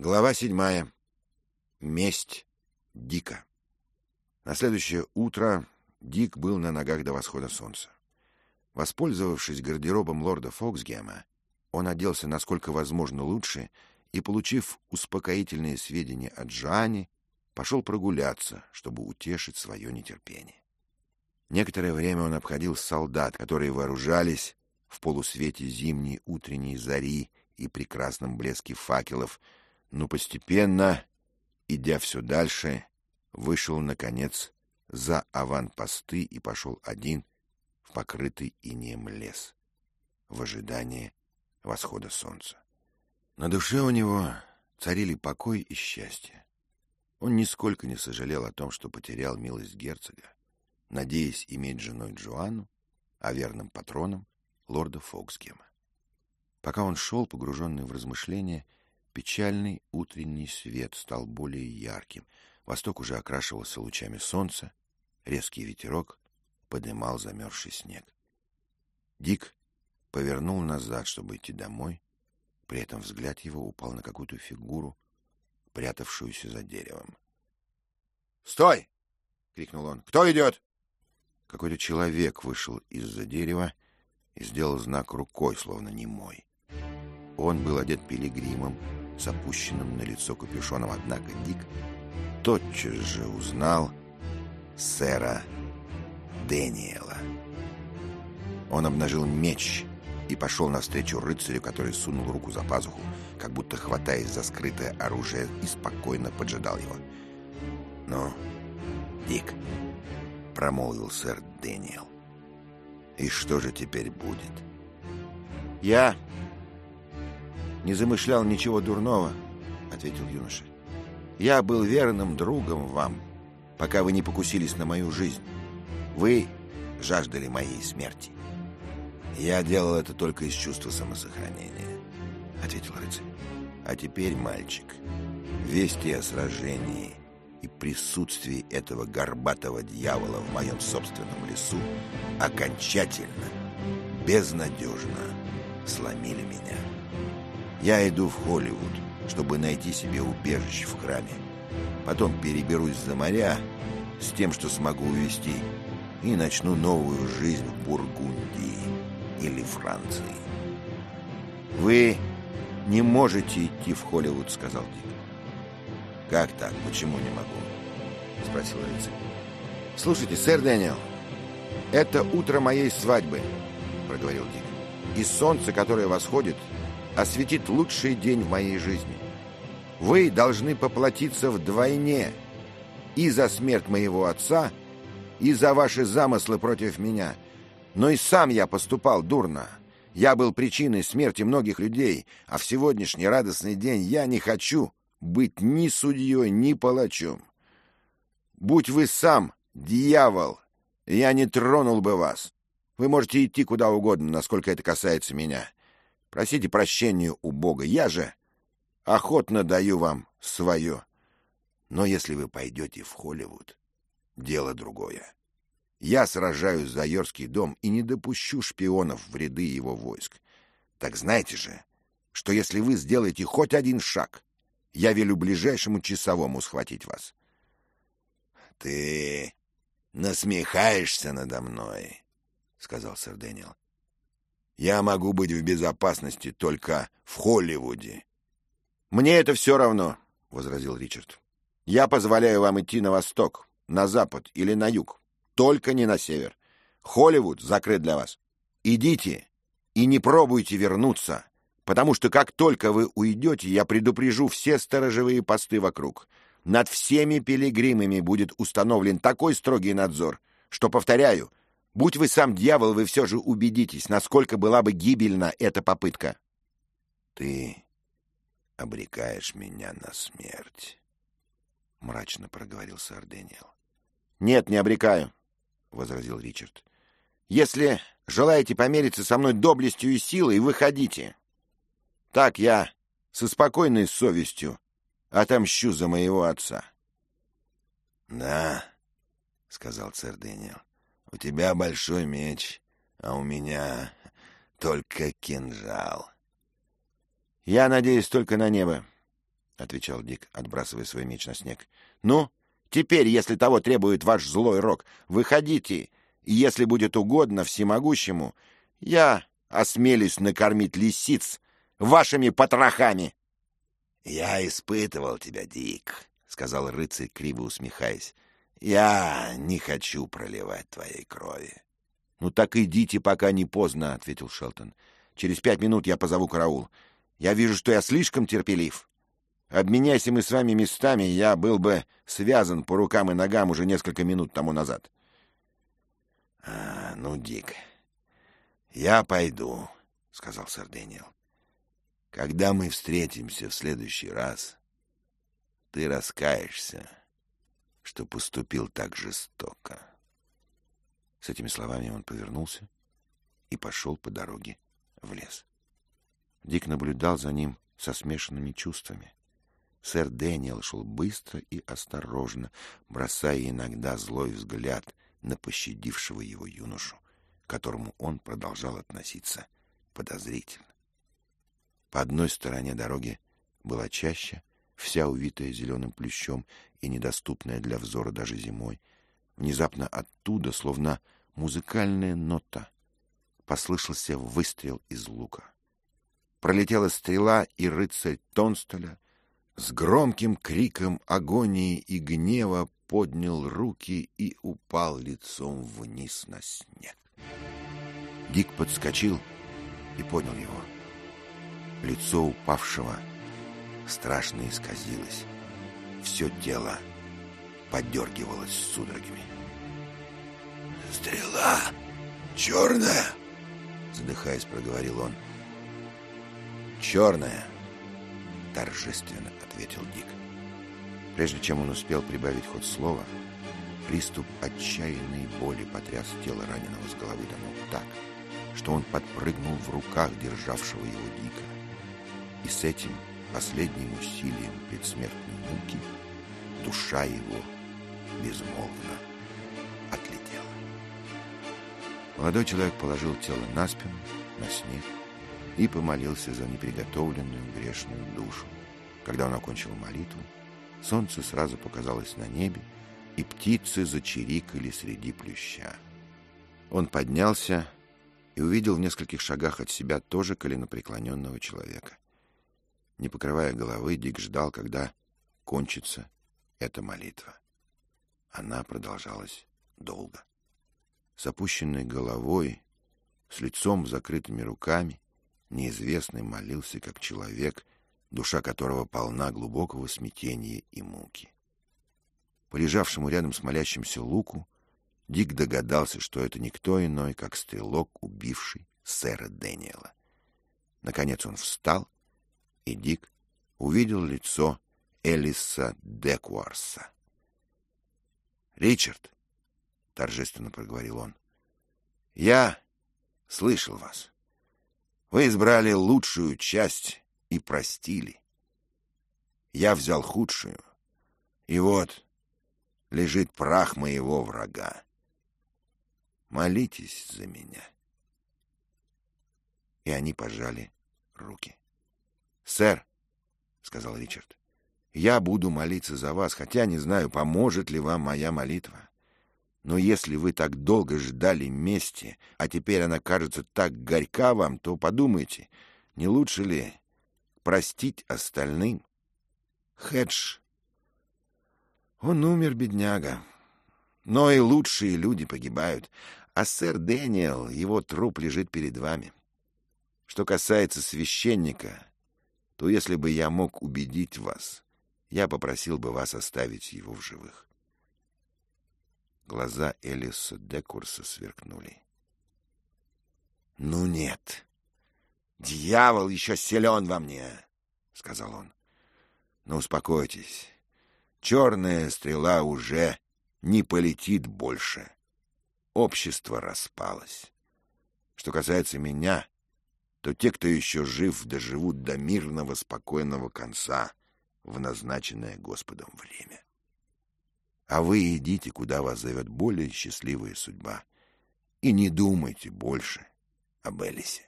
Глава седьмая. Месть Дика. На следующее утро Дик был на ногах до восхода солнца. Воспользовавшись гардеробом лорда Фоксгема, он оделся насколько возможно лучше и, получив успокоительные сведения от Джоанни, пошел прогуляться, чтобы утешить свое нетерпение. Некоторое время он обходил солдат, которые вооружались в полусвете зимней утренней зари и прекрасном блеске факелов, но постепенно, идя все дальше, вышел, наконец, за аванпосты и пошел один в покрытый инеем лес в ожидании восхода солнца. На душе у него царили покой и счастье. Он нисколько не сожалел о том, что потерял милость герцога, надеясь иметь женой Джоанну, а верным патроном лорда Фоксгема. Пока он шел, погруженный в размышления, Печальный утренний свет стал более ярким. Восток уже окрашивался лучами солнца. Резкий ветерок подымал замерзший снег. Дик повернул назад, чтобы идти домой. При этом взгляд его упал на какую-то фигуру, прятавшуюся за деревом. «Стой!» — крикнул он. «Кто идет?» Какой-то человек вышел из-за дерева и сделал знак рукой, словно немой. Он был одет пилигримом, с опущенным на лицо капюшоном, однако Дик тотчас же узнал сэра Дэниела. Он обнажил меч и пошел навстречу рыцарю, который сунул руку за пазуху, как будто хватаясь за скрытое оружие, и спокойно поджидал его. «Ну, Дик», — промолвил сэр Дэниел, — «и что же теперь будет?» «Я не замышлял ничего дурного, — ответил юноша. Я был верным другом вам, пока вы не покусились на мою жизнь. Вы жаждали моей смерти. Я делал это только из чувства самосохранения, — ответил рыцарь. А теперь, мальчик, вести о сражении и присутствии этого горбатого дьявола в моем собственном лесу окончательно, безнадежно сломили меня. Я иду в Холливуд, чтобы найти себе убежище в храме. Потом переберусь за моря с тем, что смогу увезти, и начну новую жизнь в Бургундии или Франции. «Вы не можете идти в Холливуд», — сказал Дик. «Как так? Почему не могу?» — спросил рыцарь. «Слушайте, сэр Дэниел, это утро моей свадьбы», — проговорил Дик. «И солнце, которое восходит, осветит лучший день в моей жизни. Вы должны поплатиться вдвойне и за смерть моего отца, и за ваши замыслы против меня. Но и сам я поступал дурно. Я был причиной смерти многих людей, а в сегодняшний радостный день я не хочу быть ни судьей, ни палачом. Будь вы сам, дьявол, я не тронул бы вас. Вы можете идти куда угодно, насколько это касается меня. Просите прощения у Бога. Я же охотно даю вам свое. Но если вы пойдете в Холливуд, дело другое. Я сражаюсь за Йоркский дом и не допущу шпионов в ряды его войск. Так знаете же, что если вы сделаете хоть один шаг, я велю ближайшему часовому схватить вас. — Ты насмехаешься надо мной, — сказал сэр Дэниел. Я могу быть в безопасности только в Холливуде. — Мне это все равно, — возразил Ричард. — Я позволяю вам идти на восток, на запад или на юг, только не на север. Холливуд закрыт для вас. Идите и не пробуйте вернуться, потому что как только вы уйдете, я предупрежу все сторожевые посты вокруг. Над всеми пилигримами будет установлен такой строгий надзор, что, повторяю, Будь вы сам дьявол, вы все же убедитесь, насколько была бы гибельна эта попытка. — Ты обрекаешь меня на смерть, — мрачно проговорил сэр Дэниел. — Нет, не обрекаю, — возразил Ричард. — Если желаете помериться со мной доблестью и силой, выходите. Так я со спокойной совестью отомщу за моего отца. — Да, — сказал сэр Дэниел. У тебя большой меч, а у меня только кинжал. Я надеюсь только на небо. отвечал Дик, отбрасывая свой меч на снег. Ну, теперь, если того требует ваш злой рок, выходите, и если будет угодно всемогущему, я осмелюсь накормить лисиц вашими потрохами. Я испытывал тебя, Дик, сказал рыцарь, криво усмехаясь. Я не хочу проливать твоей крови. Ну так идите, пока не поздно, ответил Шелтон. Через пять минут я позову караул. Я вижу, что я слишком терпелив. Обменяйся мы с вами местами, я был бы связан по рукам и ногам уже несколько минут тому назад. А, ну, Дик, я пойду, сказал сэр Дэниел. Когда мы встретимся в следующий раз, ты раскаешься, что поступил так жестоко. С этими словами он повернулся и пошел по дороге в лес. Дик наблюдал за ним со смешанными чувствами. Сэр Дэниел шел быстро и осторожно, бросая иногда злой взгляд на пощадившего его юношу, к которому он продолжал относиться подозрительно. По одной стороне дороги была чаща, вся увитая зеленым плющом и недоступная для взора даже зимой. Внезапно оттуда, словно музыкальная нота, послышался выстрел из лука. Пролетела стрела, и рыцарь Тонстеля с громким криком агонии и гнева поднял руки и упал лицом вниз на снег. Дик подскочил и понял его. Лицо упавшего страшно исказилось. Все тело подергивалось судорогами. «Стрела черная!» Задыхаясь, проговорил он. «Черная!» Торжественно ответил Дик. Прежде чем он успел прибавить ход слова, приступ отчаянной боли потряс тело раненого с головы до ног так, что он подпрыгнул в руках державшего его Дика. И с этим последним усилием предсмертной муки душа его безмолвно отлетела. Молодой человек положил тело на спину, на снег, и помолился за неприготовленную грешную душу. Когда он окончил молитву, солнце сразу показалось на небе, и птицы зачирикали среди плюща. Он поднялся и увидел в нескольких шагах от себя тоже коленопреклоненного человека. Не покрывая головы, Дик ждал, когда кончится эта молитва. Она продолжалась долго. С опущенной головой, с лицом закрытыми руками, неизвестный молился как человек, душа которого полна глубокого смятения и муки. По лежавшему рядом с молящимся луку Дик догадался, что это никто иной, как стрелок, убивший сэра Дэниела. Наконец он встал, и Дик увидел лицо Элиса Декуарса. «Ричард», — торжественно проговорил он, — «я слышал вас. Вы избрали лучшую часть и простили. Я взял худшую, и вот лежит прах моего врага. Молитесь за меня. И они пожали руки. «Сэр», — сказал Ричард, — «я буду молиться за вас, хотя не знаю, поможет ли вам моя молитва. Но если вы так долго ждали мести, а теперь она кажется так горька вам, то подумайте, не лучше ли простить остальным? Хедж, он умер, бедняга. Но и лучшие люди погибают, а сэр Дэниел, его труп лежит перед вами. Что касается священника, то если бы я мог убедить вас, я попросил бы вас оставить его в живых. Глаза Элиса Декурса сверкнули. — Ну нет, дьявол еще силен во мне, — сказал он. — Но успокойтесь, черная стрела уже не полетит больше. Общество распалось. Что касается меня, то те, кто еще жив, доживут до мирного, спокойного конца в назначенное Господом время. А вы идите, куда вас зовет более счастливая судьба. И не думайте больше об Элисе.